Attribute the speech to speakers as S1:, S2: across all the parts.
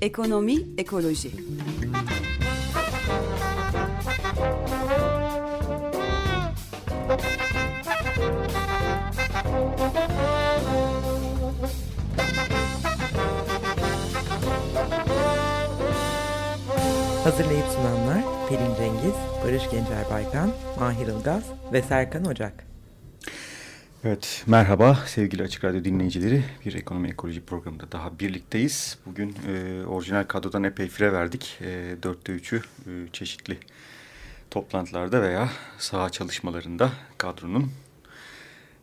S1: Ekonomi, ekoloji.
S2: Hazırlayıp sunanlar Pelin Cengiz, Barış Gencer Baykan, Mahir Ilgaz ve Serkan Ocak.
S3: Evet, merhaba sevgili Açık Radyo dinleyicileri. Bir ekonomi ekoloji programında daha birlikteyiz. Bugün e, orijinal kadrodan epey fire verdik. E, dörtte üçü e, çeşitli toplantılarda veya saha çalışmalarında kadronun.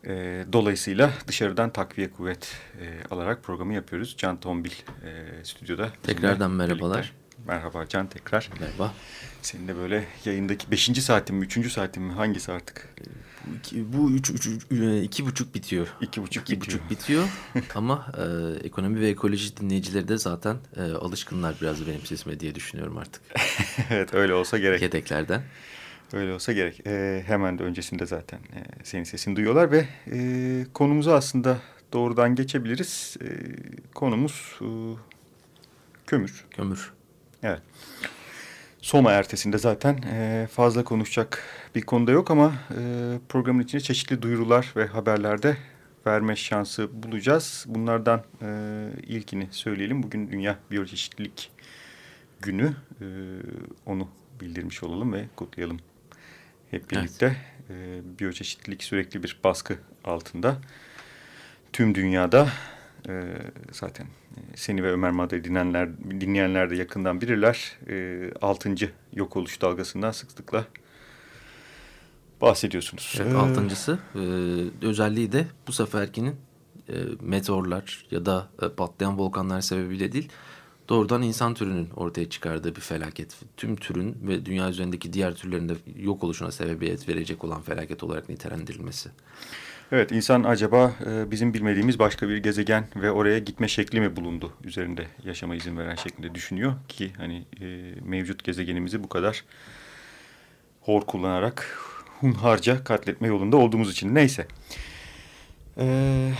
S3: E, dolayısıyla dışarıdan takviye kuvvet e, alarak programı yapıyoruz. Can Tombil e, stüdyoda.
S4: Tekrardan merhabalar.
S3: Birlikte. Merhaba Can tekrar.
S4: Merhaba.
S3: Senin de böyle yayındaki beşinci saatin mi, üçüncü saatin mi hangisi artık?
S4: Bu iki, bu üç, üç, üç, e, iki buçuk bitiyor.
S3: İki buçuk
S4: iki
S3: bitiyor.
S4: buçuk bitiyor. Ama e, ekonomi ve ekoloji dinleyicileri de zaten e, alışkınlar biraz benim sesime diye düşünüyorum artık.
S3: evet öyle olsa gerek.
S4: Yedeklerden.
S3: Öyle olsa gerek. E, hemen de öncesinde zaten e, senin sesini duyuyorlar ve e, konumuza aslında doğrudan geçebiliriz. E, konumuz e, kömür.
S4: Kömür.
S3: Evet. Soma ertesinde zaten e, fazla konuşacak bir konuda yok ama e, programın içinde çeşitli duyurular ve haberlerde verme şansı bulacağız. Bunlardan e, ilkini söyleyelim. Bugün Dünya Biyoçeşitlilik Günü. E, onu bildirmiş olalım ve kutlayalım hep birlikte. Evet. E, biyoçeşitlilik sürekli bir baskı altında. Tüm dünyada e, zaten seni ve Ömer Madre dinleyenler, dinleyenler de yakından bilirler. E, altıncı yok oluş dalgasından sıklıkla bahsediyorsunuz.
S4: Evet,
S3: ee,
S4: altıncısı e, özelliği de bu seferkinin e, meteorlar ya da e, patlayan volkanlar sebebiyle değil doğrudan insan türünün ortaya çıkardığı bir felaket. Tüm türün ve dünya üzerindeki diğer türlerin de yok oluşuna sebebiyet verecek olan felaket olarak nitelendirilmesi.
S3: Evet insan acaba e, bizim bilmediğimiz başka bir gezegen ve oraya gitme şekli mi bulundu üzerinde yaşama izin veren şeklinde düşünüyor ki hani e, mevcut gezegenimizi bu kadar hor kullanarak hunharca katletme yolunda olduğumuz için neyse. Ee,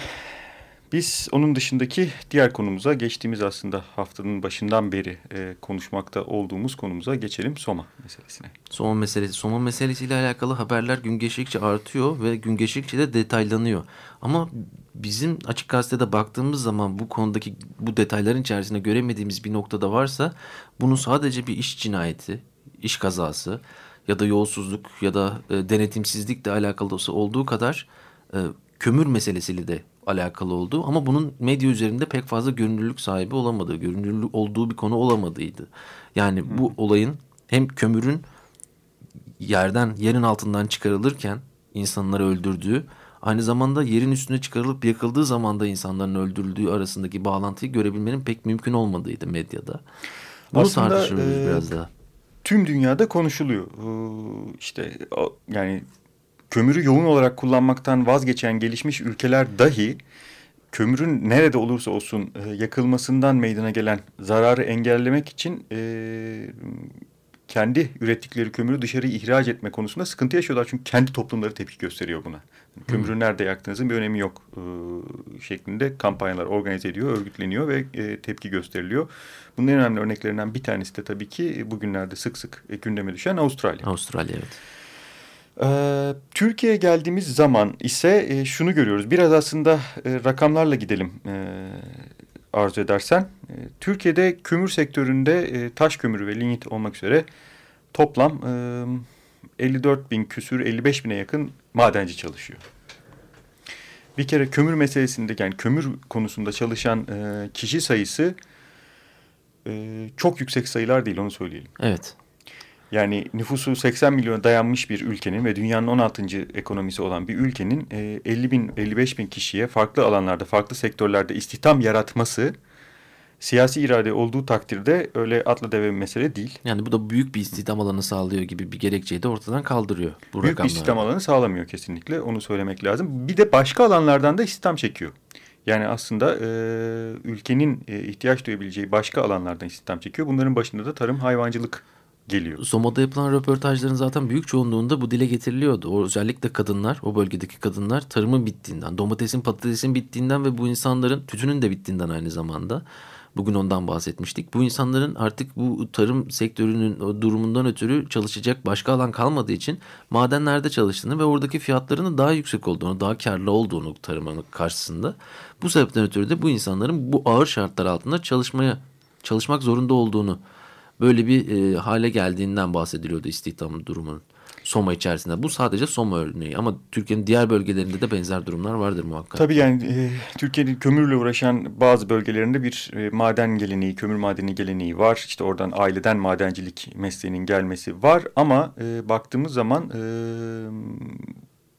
S3: biz onun dışındaki diğer konumuza geçtiğimiz aslında haftanın başından beri e, konuşmakta olduğumuz konumuza geçelim Soma meselesine.
S4: Soma meselesi. Soma meselesiyle alakalı haberler gün geçtikçe artıyor ve gün geçtikçe de detaylanıyor. Ama bizim açık gazetede baktığımız zaman bu konudaki bu detayların içerisinde göremediğimiz bir noktada varsa bunun sadece bir iş cinayeti, iş kazası ya da yolsuzluk ya da e, denetimsizlikle alakalı olduğu kadar e, kömür meselesiyle de alakalı olduğu ama bunun medya üzerinde pek fazla görünürlük sahibi olamadığı, görünürlük olduğu bir konu olamadığıydı. Yani hmm. bu olayın hem kömürün yerden, yerin altından çıkarılırken insanları öldürdüğü, aynı zamanda yerin üstüne çıkarılıp yakıldığı zaman da insanların öldürüldüğü arasındaki bağlantıyı görebilmenin pek mümkün olmadığıydı medyada. Bunu Aslında, tartışıyoruz e, biraz daha.
S3: Tüm dünyada konuşuluyor. İşte yani kömürü yoğun olarak kullanmaktan vazgeçen gelişmiş ülkeler dahi kömürün nerede olursa olsun e, yakılmasından meydana gelen zararı engellemek için e, kendi ürettikleri kömürü dışarı ihraç etme konusunda sıkıntı yaşıyorlar. Çünkü kendi toplumları tepki gösteriyor buna. Kömürü hmm. nerede yaktığınızın bir önemi yok e, şeklinde kampanyalar organize ediyor, örgütleniyor ve e, tepki gösteriliyor. Bunun en önemli örneklerinden bir tanesi de tabii ki bugünlerde sık sık gündeme düşen Avustralya.
S4: Avustralya evet.
S3: Ee, Türkiye'ye geldiğimiz zaman ise e, şunu görüyoruz. Biraz aslında e, rakamlarla gidelim e, arzu edersen. Türkiye'de kömür sektöründe taş kömürü ve lignit olmak üzere toplam e, 54 bin küsür 55 bine yakın madenci çalışıyor. Bir kere kömür meselesinde yani kömür konusunda çalışan kişi sayısı çok yüksek sayılar değil onu söyleyelim.
S4: Evet.
S3: Yani nüfusu 80 milyona dayanmış bir ülkenin ve dünyanın 16. ekonomisi olan bir ülkenin 50 bin 55 bin kişiye farklı alanlarda farklı sektörlerde istihdam yaratması siyasi irade olduğu takdirde öyle atla deve bir mesele değil.
S4: Yani bu da büyük bir istihdam alanı sağlıyor gibi bir gerekçeyi de ortadan kaldırıyor.
S3: Bu büyük bir istihdam alanı sağlamıyor kesinlikle onu söylemek lazım. Bir de başka alanlardan da istihdam çekiyor. Yani aslında e, ülkenin e, ihtiyaç duyabileceği başka alanlardan istihdam çekiyor. Bunların başında da tarım hayvancılık geliyor.
S4: Soma'da yapılan röportajların zaten büyük çoğunluğunda bu dile getiriliyordu. Özellikle kadınlar, o bölgedeki kadınlar tarımın bittiğinden, domatesin, patatesin bittiğinden ve bu insanların tütünün de bittiğinden aynı zamanda. Bugün ondan bahsetmiştik. Bu insanların artık bu tarım sektörünün durumundan ötürü çalışacak başka alan kalmadığı için madenlerde çalıştığını ve oradaki fiyatlarının daha yüksek olduğunu, daha karlı olduğunu tarımın karşısında. Bu sebepten ötürü de bu insanların bu ağır şartlar altında çalışmaya çalışmak zorunda olduğunu böyle bir e, hale geldiğinden bahsediliyordu istihdam durumunun. Soma içerisinde. Bu sadece Soma örneği ama Türkiye'nin diğer bölgelerinde de benzer durumlar vardır muhakkak.
S3: Tabii yani e, Türkiye'nin kömürle uğraşan bazı bölgelerinde bir e, maden geleneği, kömür madeni geleneği var. İşte oradan aileden madencilik mesleğinin gelmesi var ama e, baktığımız zaman e,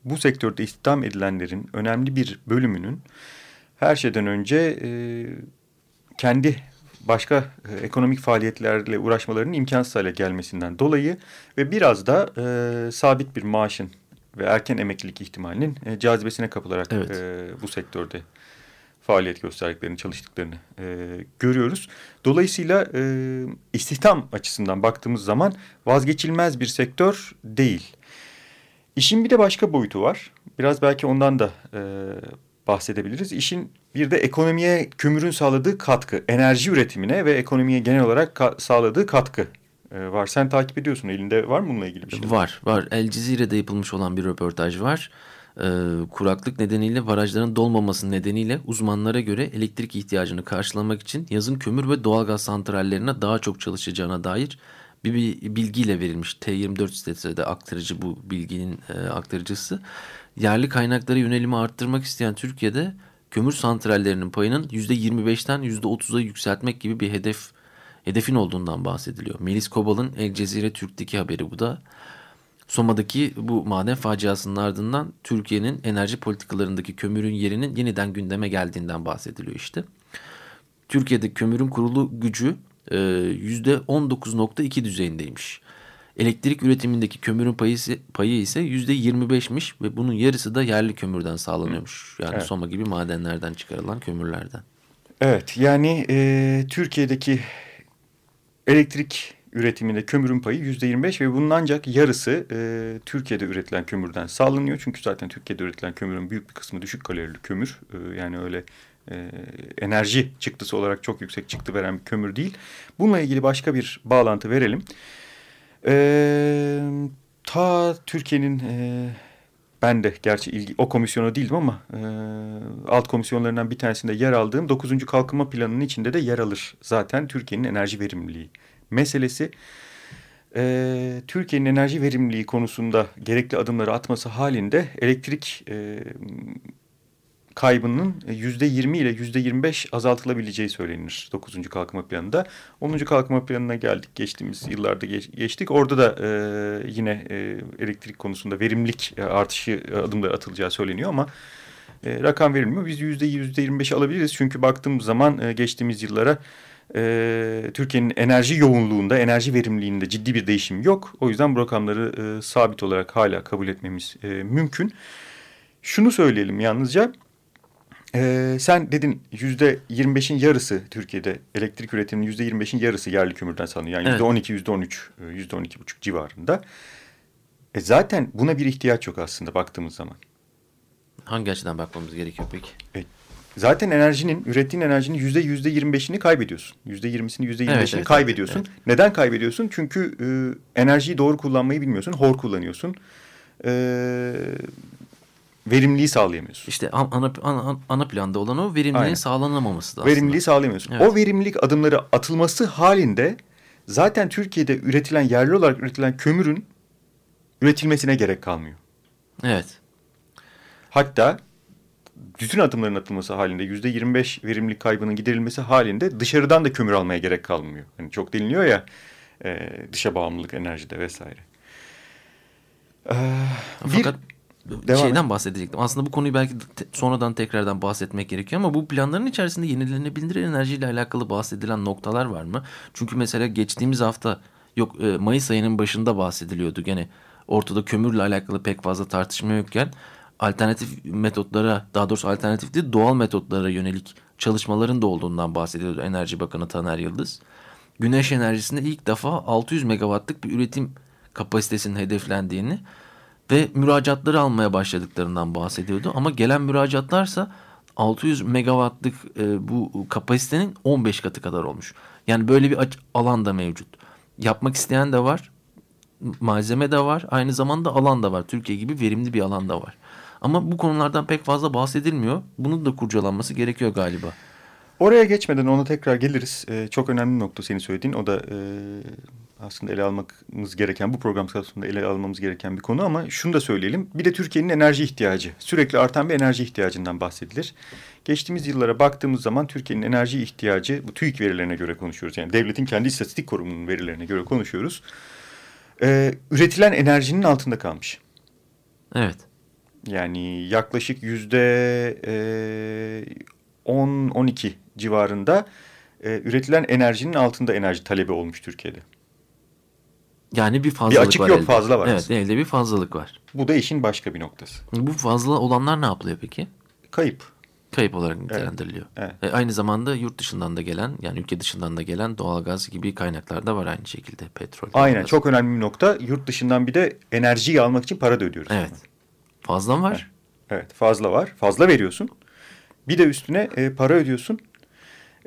S3: bu sektörde istihdam edilenlerin önemli bir bölümünün her şeyden önce e, kendi başka e, ekonomik faaliyetlerle uğraşmalarının imkansız hale gelmesinden dolayı ve biraz da e, sabit bir maaşın ve erken emeklilik ihtimalinin e, cazibesine kapılarak evet. e, bu sektörde faaliyet gösterdiklerini, çalıştıklarını e, görüyoruz. Dolayısıyla e, istihdam açısından baktığımız zaman vazgeçilmez bir sektör değil. İşin bir de başka boyutu var. Biraz belki ondan da e, bahsedebiliriz. İşin bir de ekonomiye kömürün sağladığı katkı, enerji üretimine ve ekonomiye genel olarak ka sağladığı katkı e, var. Sen takip ediyorsun. Elinde var mı bununla ilgili bir şey?
S4: Var, var. El Cezire'de yapılmış olan bir röportaj var. Ee, kuraklık nedeniyle barajların dolmaması nedeniyle uzmanlara göre elektrik ihtiyacını karşılamak için yazın kömür ve doğalgaz santrallerine daha çok çalışacağına dair bir, bir bilgiyle verilmiş. T24 sitesi aktarıcı bu bilginin e, aktarıcısı. Yerli kaynaklara yönelimi arttırmak isteyen Türkiye'de kömür santrallerinin payının %25'ten %30'a yükseltmek gibi bir hedef hedefin olduğundan bahsediliyor. Melis Kobal'ın El Cezire Türk'teki haberi bu da. Soma'daki bu maden faciasının ardından Türkiye'nin enerji politikalarındaki kömürün yerinin yeniden gündeme geldiğinden bahsediliyor işte. Türkiye'de kömürün kurulu gücü %19.2 düzeyindeymiş. Elektrik üretimindeki kömürün payı ise, payı ise %25'miş ve bunun yarısı da yerli kömürden sağlanıyormuş. Yani evet. Soma gibi madenlerden çıkarılan kömürlerden.
S3: Evet yani e, Türkiye'deki elektrik üretiminde kömürün payı yüzde yirmi beş ve bunun ancak yarısı e, Türkiye'de üretilen kömürden sağlanıyor. Çünkü zaten Türkiye'de üretilen kömürün büyük bir kısmı düşük kalorili kömür. E, yani öyle e, enerji çıktısı olarak çok yüksek çıktı veren bir kömür değil. Bununla ilgili başka bir bağlantı verelim. E, ta Türkiye'nin e, ben de gerçi ilgi, o komisyona değildim ama e, alt komisyonlarından bir tanesinde yer aldığım 9. kalkınma planının içinde de yer alır zaten Türkiye'nin enerji verimliliği meselesi. E, Türkiye'nin enerji verimliliği konusunda gerekli adımları atması halinde elektrik e, kaybının yüzde yirmi ile yüzde yirmi beş azaltılabileceği söylenir 9. kalkınma planında. 10. kalkınma planına geldik geçtiğimiz yıllarda geç, geçtik. Orada da e, yine e, elektrik konusunda verimlilik e, artışı e, adımları atılacağı söyleniyor ama e, rakam verilmiyor. Biz yüzde yüzde yirmi beş alabiliriz çünkü baktığımız zaman e, geçtiğimiz yıllara e, Türkiye'nin enerji yoğunluğunda, enerji verimliliğinde ciddi bir değişim yok. O yüzden bu rakamları e, sabit olarak hala kabul etmemiz e, mümkün. Şunu söyleyelim yalnızca ee, sen dedin yüzde yirmi beşin yarısı Türkiye'de elektrik üretiminin yüzde yirmi beşin yarısı yerli kömürden sağlanıyor. Yani yüzde on iki, yüzde on üç, e, yüzde on iki buçuk civarında. E zaten buna bir ihtiyaç yok aslında baktığımız zaman.
S4: Hangi açıdan bakmamız gerekiyor peki?
S3: E, zaten enerjinin, ürettiğin enerjinin yüzde yüzde yirmi beşini kaybediyorsun. Yüzde yirmisini, yüzde yirmi beşini kaybediyorsun. Evet. Neden kaybediyorsun? Çünkü e, enerjiyi doğru kullanmayı bilmiyorsun. Hor kullanıyorsun. E, verimliliği sağlayamıyorsun.
S4: İşte ana, ana, ana planda olan o verimliliğin Aynen. sağlanamaması da
S3: aslında. Verimliliği sağlayamıyorsun. Evet. O verimlilik adımları atılması halinde zaten Türkiye'de üretilen yerli olarak üretilen kömürün üretilmesine gerek kalmıyor.
S4: Evet.
S3: Hatta bütün adımların atılması halinde yüzde yirmi beş verimlilik kaybının giderilmesi halinde dışarıdan da kömür almaya gerek kalmıyor. Yani çok deniliyor ya e, dışa bağımlılık enerjide vesaire.
S4: Ee, Fakat bir, Devam şeyden et. bahsedecektim. Aslında bu konuyu belki te sonradan tekrardan bahsetmek gerekiyor ama bu planların içerisinde yenilenebilir enerjiyle alakalı bahsedilen noktalar var mı? Çünkü mesela geçtiğimiz hafta yok e, Mayıs ayının başında bahsediliyordu gene ortada kömürle alakalı pek fazla tartışma yokken alternatif metotlara daha doğrusu alternatif değil doğal metotlara yönelik çalışmaların da olduğundan bahsediyordu Enerji Bakanı Taner Yıldız. güneş enerjisinde ilk defa 600 megawattlık bir üretim kapasitesinin hedeflendiğini ve müracaatları almaya başladıklarından bahsediyordu. Ama gelen müracaatlarsa 600 megawattlık e, bu kapasitenin 15 katı kadar olmuş. Yani böyle bir alan da mevcut. Yapmak isteyen de var, malzeme de var, aynı zamanda alan da var. Türkiye gibi verimli bir alan da var. Ama bu konulardan pek fazla bahsedilmiyor. Bunun da kurcalanması gerekiyor galiba.
S3: Oraya geçmeden ona tekrar geliriz. Ee, çok önemli nokta senin söylediğin. O da e, aslında ele almamız gereken, bu program sırasında ele almamız gereken bir konu. Ama şunu da söyleyelim. Bir de Türkiye'nin enerji ihtiyacı. Sürekli artan bir enerji ihtiyacından bahsedilir. Geçtiğimiz yıllara baktığımız zaman Türkiye'nin enerji ihtiyacı, bu TÜİK verilerine göre konuşuyoruz. Yani devletin kendi istatistik kurumunun verilerine göre konuşuyoruz. Ee, üretilen enerjinin altında kalmış.
S4: Evet.
S3: Yani yaklaşık yüzde e, 10-12 civarında e, üretilen enerjinin altında enerji talebi olmuş Türkiye'de.
S4: Yani bir fazlalık var.
S3: Bir açık yok
S4: elde.
S3: fazla var.
S4: Evet elde bir fazlalık var.
S3: Bu da işin başka bir noktası.
S4: Bu fazla olanlar ne yapılıyor peki?
S3: Kayıp.
S4: Kayıp olarak nitelendiriliyor.
S3: Evet.
S4: E, aynı zamanda yurt dışından da gelen yani ülke dışından da gelen doğalgaz gibi kaynaklar da var aynı şekilde petrol.
S3: Aynen
S4: doğalgaz.
S3: çok önemli bir nokta. Yurt dışından bir de enerjiyi almak için para da ödüyoruz.
S4: Evet. Fazla mı var?
S3: Evet fazla var. Fazla veriyorsun. Bir de üstüne e, para ödüyorsun.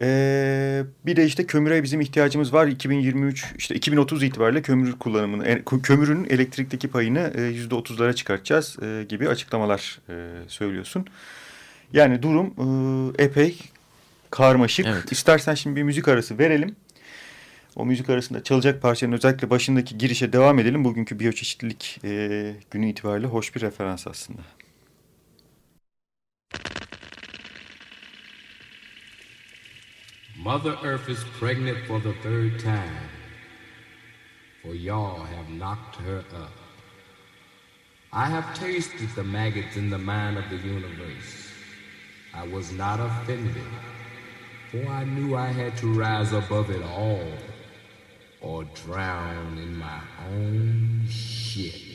S3: E, bir de işte kömüre bizim ihtiyacımız var. 2023 işte 2030 itibariyle kömür kullanımını, kömürün elektrikteki payını e, yüzde otuzlara çıkartacağız e, gibi açıklamalar e, söylüyorsun. Yani durum e, epey karmaşık.
S4: Evet.
S3: İstersen şimdi bir müzik arası verelim. O müzik arasında çalacak parçanın özellikle başındaki girişe devam edelim. Bugünkü biyoçeşitlilik e, günü itibariyle hoş bir referans aslında.
S5: Mother Earth is pregnant for the third time, for y'all have knocked her up. I have tasted the maggots in the mind of the universe. I was not offended, for I knew I had to rise above it all or drown in my own shit.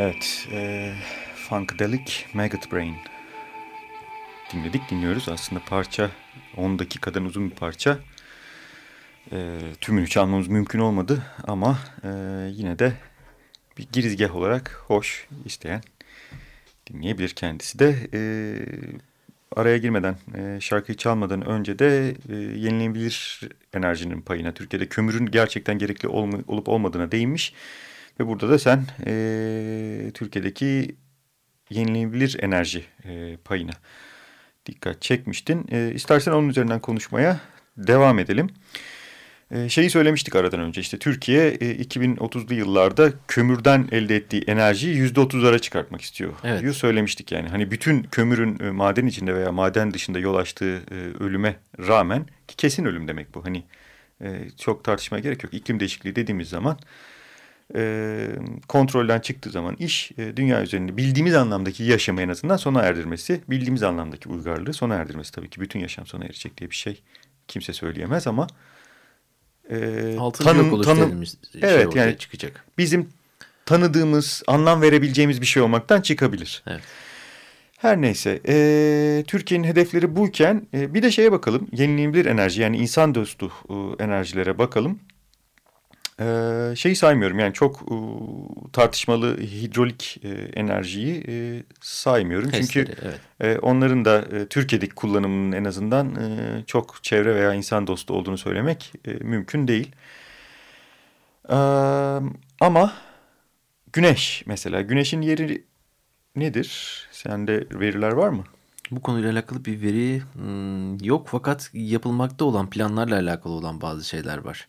S3: Evet, e, Funkadelic Maggot Brain dinledik, dinliyoruz. Aslında parça 10 dakikadan uzun bir parça. E, tümünü çalmamız mümkün olmadı ama e, yine de bir girizgah olarak hoş isteyen dinleyebilir kendisi de. E, araya girmeden, e, şarkıyı çalmadan önce de e, yenilenebilir enerjinin payına, Türkiye'de kömürün gerçekten gerekli olma, olup olmadığına değinmiş. Ve burada da sen e, Türkiye'deki yenilenebilir enerji e, payına dikkat çekmiştin. E, istersen onun üzerinden konuşmaya devam edelim. E, şeyi söylemiştik aradan önce işte Türkiye e, 2030'lu yıllarda kömürden elde ettiği enerjiyi %30'lara çıkartmak istiyor.
S4: Evet.
S3: Diyor söylemiştik yani. Hani bütün kömürün e, maden içinde veya maden dışında yol açtığı e, ölüme rağmen ki kesin ölüm demek bu. Hani e, çok tartışmaya gerek yok. İklim değişikliği dediğimiz zaman e, kontrolden çıktığı zaman iş e, dünya üzerinde bildiğimiz anlamdaki yaşamı en azından sona erdirmesi, bildiğimiz anlamdaki uygarlığı sona erdirmesi tabii ki bütün yaşam sona erecek diye bir şey kimse söyleyemez ama e,
S4: Altın
S3: tanım-
S4: yok
S3: tanım-
S4: şey
S3: evet, yani-
S4: çıkacak.
S3: bizim tanıdığımız, anlam verebileceğimiz bir şey olmaktan çıkabilir.
S4: Evet.
S3: Her neyse, e, Türkiye'nin hedefleri buyken e, bir de şeye bakalım, yenilenebilir enerji yani insan dostu e, enerjilere bakalım. E, şeyi saymıyorum yani çok e, tartışmalı hidrolik e, enerjiyi e, saymıyorum. Çünkü
S4: Testleri, evet.
S3: e, onların da e, Türkiye'deki kullanımının en azından e, çok çevre veya insan dostu olduğunu söylemek e, mümkün değil. E, ama güneş mesela, güneşin yeri nedir? Sende veriler var mı?
S4: Bu konuyla alakalı bir veri hmm, yok fakat yapılmakta olan planlarla alakalı olan bazı şeyler var.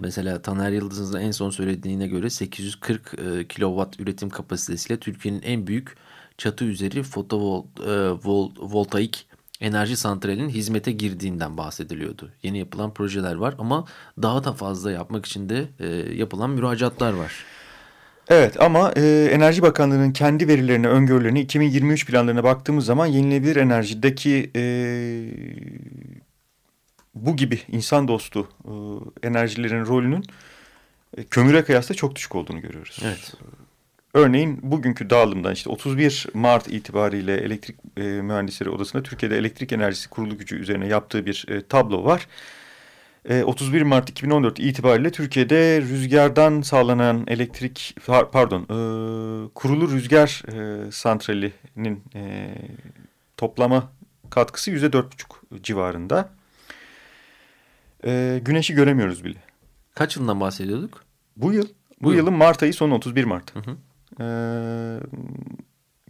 S4: Mesela Taner Yıldız'ın en son söylediğine göre 840 e, kilowatt üretim kapasitesiyle Türkiye'nin en büyük çatı üzeri fotovoltaik enerji santralinin hizmete girdiğinden bahsediliyordu. Yeni yapılan projeler var ama daha da fazla yapmak için de e, yapılan müracaatlar var.
S3: Evet ama e, Enerji Bakanlığı'nın kendi verilerine, öngörülerine 2023 planlarına baktığımız zaman yenilenebilir enerjideki e, bu gibi insan dostu e, enerjilerin rolünün e, kömüre kıyasla çok düşük olduğunu görüyoruz.
S4: Evet.
S3: Örneğin bugünkü dağılımdan işte 31 Mart itibariyle Elektrik e, Mühendisleri Odası'nda Türkiye'de elektrik enerjisi kurulu gücü üzerine yaptığı bir e, tablo var. E, 31 Mart 2014 itibariyle Türkiye'de rüzgardan sağlanan elektrik par- pardon e, kurulu rüzgar e, santralinin e, toplama katkısı yüzde dört buçuk civarında. E, güneşi göremiyoruz bile.
S4: Kaç yılından bahsediyorduk?
S3: Bu yıl, bu,
S4: Bu yıl.
S3: yılın Mart ayı sonu 31 Mart.
S4: Hı hı.
S3: Ee,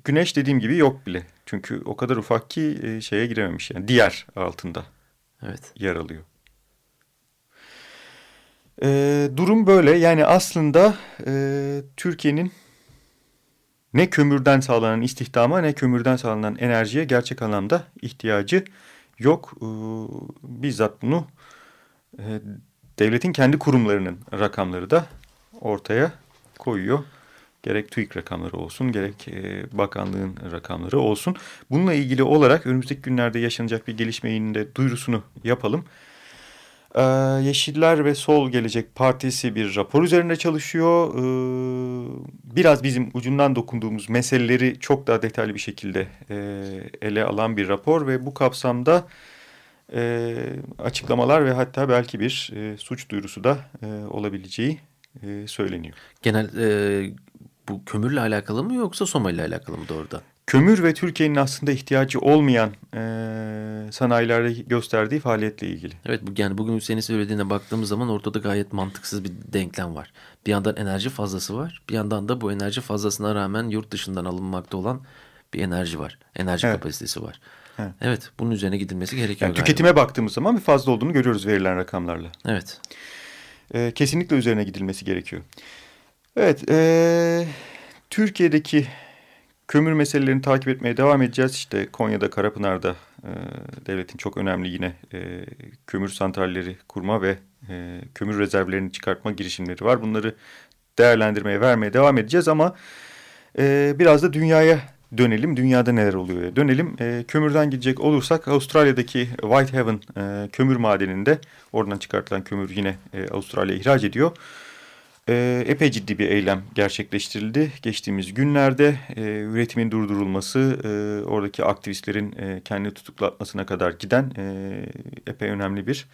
S3: güneş dediğim gibi yok bile. Çünkü o kadar ufak ki e, şeye girememiş yani diğer altında
S4: Evet.
S3: yer alıyor. Ee, durum böyle yani aslında e, Türkiye'nin ne kömürden sağlanan istihdama ne kömürden sağlanan enerjiye gerçek anlamda ihtiyacı yok. Ee, bizzat bunu e, devletin kendi kurumlarının rakamları da ortaya koyuyor. Gerek TÜİK rakamları olsun gerek e, bakanlığın rakamları olsun. Bununla ilgili olarak önümüzdeki günlerde yaşanacak bir gelişmenin de duyurusunu yapalım. Ee, Yeşiller ve Sol Gelecek Partisi bir rapor üzerinde çalışıyor. Ee, biraz bizim ucundan dokunduğumuz meseleleri çok daha detaylı bir şekilde e, ele alan bir rapor ve bu kapsamda e, açıklamalar ve hatta belki bir e, suç duyurusu da e, olabileceği e, söyleniyor.
S4: Genel e, bu kömürle alakalı mı yoksa Soma ile alakalı mı doğrudan?
S3: Kömür ve Türkiye'nin aslında ihtiyacı olmayan e, sanayilerde gösterdiği faaliyetle ilgili.
S4: Evet yani bugün senin söylediğine baktığımız zaman ortada gayet mantıksız bir denklem var. Bir yandan enerji fazlası var. Bir yandan da bu enerji fazlasına rağmen yurt dışından alınmakta olan bir enerji var. Enerji
S3: Evet.
S4: kapasitesi var.
S3: Evet.
S4: Evet. bunun üzerine gidilmesi gerekiyor
S3: Yani
S4: galiba.
S3: tüketime baktığımız zaman bir fazla olduğunu görüyoruz verilen rakamlarla.
S4: Evet.
S3: E, kesinlikle üzerine gidilmesi gerekiyor. Evet, e, Türkiye'deki kömür meselelerini takip etmeye devam edeceğiz. İşte Konya'da, Karapınar'da e, devletin çok önemli yine e, kömür santralleri kurma ve e, kömür rezervlerini çıkartma girişimleri var. Bunları değerlendirmeye, vermeye devam edeceğiz ama e, biraz da dünyaya dönelim. Dünyada neler oluyor dönelim. E, kömürden gidecek olursak Avustralya'daki Whitehaven e, kömür madeninde oradan çıkartılan kömür yine e, Avustralya ihraç ediyor. E, epey ciddi bir eylem gerçekleştirildi. Geçtiğimiz günlerde e, üretimin durdurulması, e, oradaki aktivistlerin e, kendi tutuklatmasına kadar giden e, epey önemli bir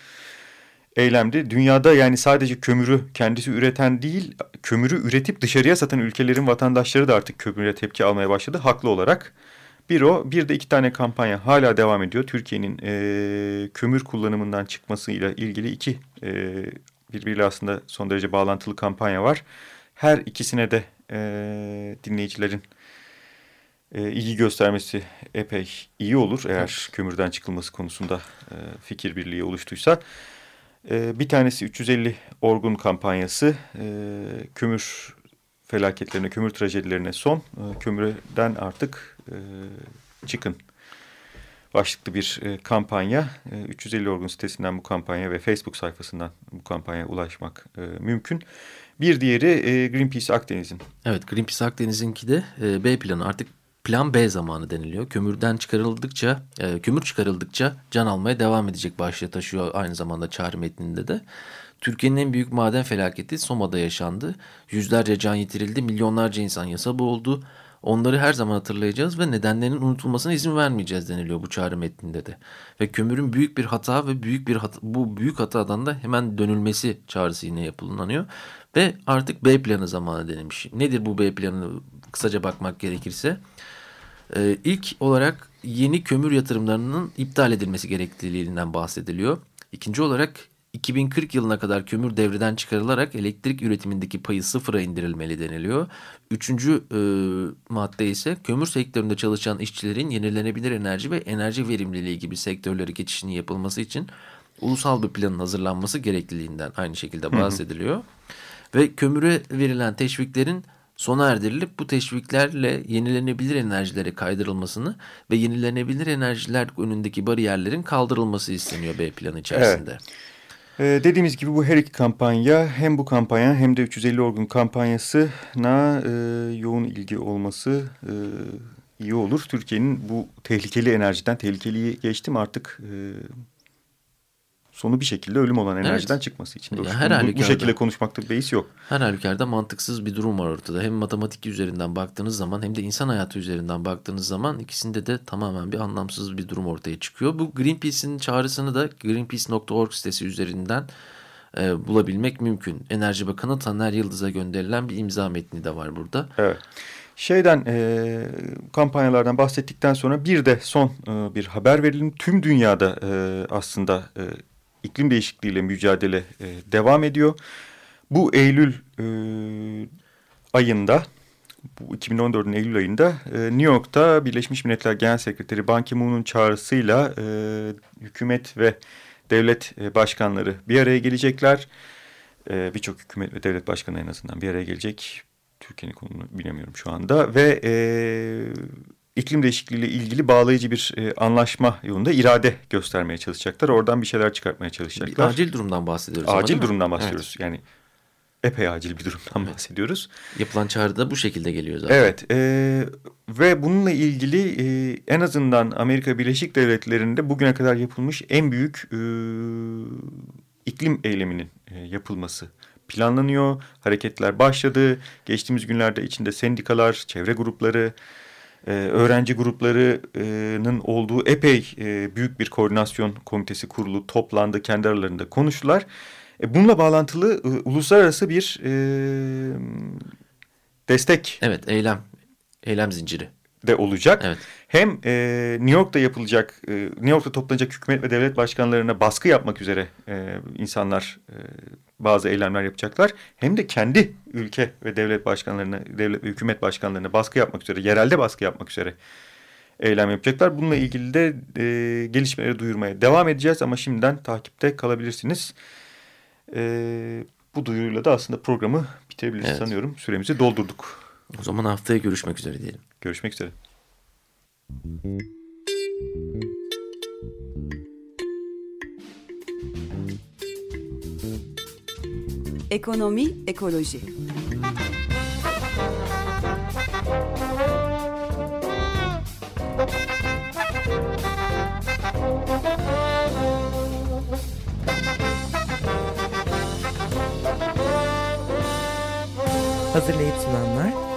S3: eylemdi. Dünyada yani sadece kömürü kendisi üreten değil, kömürü üretip dışarıya satan ülkelerin vatandaşları da artık kömüre tepki almaya başladı haklı olarak. Bir o, bir de iki tane kampanya hala devam ediyor. Türkiye'nin e, kömür kullanımından çıkmasıyla ilgili iki e, birbiriyle aslında son derece bağlantılı kampanya var. Her ikisine de e, dinleyicilerin e, ilgi göstermesi epey iyi olur. Eğer evet. kömürden çıkılması konusunda e, fikir birliği oluştuysa. E, bir tanesi 350 Orgun kampanyası. E, kömür felaketlerine, kömür trajedilerine son. E, kömürden artık e, çıkın başlıklı bir e, kampanya. E, 350 Orgun sitesinden bu kampanya ve Facebook sayfasından bu kampanyaya ulaşmak e, mümkün. Bir diğeri e, Greenpeace Akdeniz'in.
S4: Evet Greenpeace Akdeniz'inki de e, B planı artık plan B zamanı deniliyor. Kömürden çıkarıldıkça, e, kömür çıkarıldıkça can almaya devam edecek başlığı taşıyor aynı zamanda çağrı metninde de. Türkiye'nin en büyük maden felaketi Soma'da yaşandı. Yüzlerce can yitirildi, milyonlarca insan yasa boğuldu. Onları her zaman hatırlayacağız ve nedenlerinin unutulmasına izin vermeyeceğiz deniliyor bu çağrı metninde de. Ve kömürün büyük bir hata ve büyük bir hata, bu büyük hatadan da hemen dönülmesi çağrısı yine yapılanıyor. Ve artık B planı zamanı denilmiş. Nedir bu B planı kısaca bakmak gerekirse? Ee, ilk olarak yeni kömür yatırımlarının iptal edilmesi gerekliliğinden bahsediliyor. İkinci olarak 2040 yılına kadar kömür devreden çıkarılarak elektrik üretimindeki payı sıfıra indirilmeli deniliyor. Üçüncü e, madde ise kömür sektöründe çalışan işçilerin yenilenebilir enerji ve enerji verimliliği gibi sektörlere geçişinin yapılması için ulusal bir planın hazırlanması gerekliliğinden aynı şekilde bahsediliyor. Hı hı. Ve kömüre verilen teşviklerin sona erdirilip bu teşviklerle yenilenebilir enerjilere kaydırılmasını ve yenilenebilir enerjiler önündeki bariyerlerin kaldırılması isteniyor B planı içerisinde. Evet.
S3: Ee, dediğimiz gibi bu her iki kampanya hem bu kampanya hem de 350 orgun kampanyasına e, yoğun ilgi olması e, iyi olur. Türkiye'nin bu tehlikeli enerjiden tehlikeliyi geçtim artık e, sonu bir şekilde ölüm olan enerjiden evet. çıkması için. Ya her bu, bu şekilde konuşmakta bir beis yok.
S4: Her halükarda mantıksız bir durum var ortada. Hem matematik üzerinden baktığınız zaman hem de insan hayatı üzerinden baktığınız zaman ikisinde de tamamen bir anlamsız bir durum ortaya çıkıyor. Bu Greenpeace'in çağrısını da greenpeace.org sitesi üzerinden e, bulabilmek mümkün. Enerji Bakanı Taner Yıldız'a gönderilen bir imza metni de var burada.
S3: Evet. Şeyden e, kampanyalardan bahsettikten sonra bir de son e, bir haber verelim. Tüm dünyada e, aslında e, iklim değişikliğiyle mücadele e, devam ediyor. Bu Eylül e, ayında, bu 2014'ün Eylül ayında e, New York'ta Birleşmiş Milletler Genel Sekreteri Ban Ki-moon'un çağrısıyla e, hükümet ve devlet e, başkanları bir araya gelecekler. E, Birçok hükümet ve devlet başkanı en azından bir araya gelecek. Türkiye'nin konumunu bilemiyorum şu anda ve e, iklim değişikliğiyle ilgili bağlayıcı bir e, anlaşma yolunda irade göstermeye çalışacaklar. Oradan bir şeyler çıkartmaya çalışacaklar.
S4: Bir acil durumdan bahsediyoruz.
S3: Acil ama, durumdan bahsediyoruz. Evet. Yani epey acil bir durumdan evet. bahsediyoruz.
S4: Yapılan çağrı da bu şekilde geliyor zaten.
S3: Evet e, ve bununla ilgili e, en azından Amerika Birleşik Devletleri'nde bugüne kadar yapılmış en büyük e, iklim eyleminin e, yapılması planlanıyor. Hareketler başladı. Geçtiğimiz günlerde içinde sendikalar, çevre grupları, e, öğrenci gruplarının olduğu epey e, büyük bir koordinasyon komitesi kurulu toplandı kendi aralarında konuştular. E, bununla bağlantılı e, uluslararası bir destek.
S4: Evet eylem eylem zinciri
S3: de olacak. Evet. Hem e, New York'ta yapılacak, e, New York'ta toplanacak hükümet ve devlet başkanlarına baskı yapmak üzere e, insanlar e, bazı eylemler yapacaklar. Hem de kendi ülke ve devlet başkanlarına, devlet ve hükümet başkanlarına baskı yapmak üzere, yerelde baskı yapmak üzere eylem yapacaklar. Bununla ilgili de e, gelişmeleri duyurmaya devam edeceğiz ama şimdiden takipte kalabilirsiniz. E, bu duyuruyla da aslında programı bitirebiliriz evet. sanıyorum. Süremizi doldurduk.
S4: O zaman haftaya görüşmek üzere diyelim.
S3: Görüşmek üzere.
S1: Ekonomi, ekoloji.
S2: Hazırlayıp sunanlar